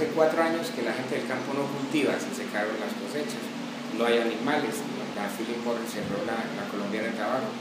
Hace cuatro años que la gente del campo no cultiva, se secaron las cosechas, no hay animales, la Philip Morris cerró la, la colombiana de tabaco.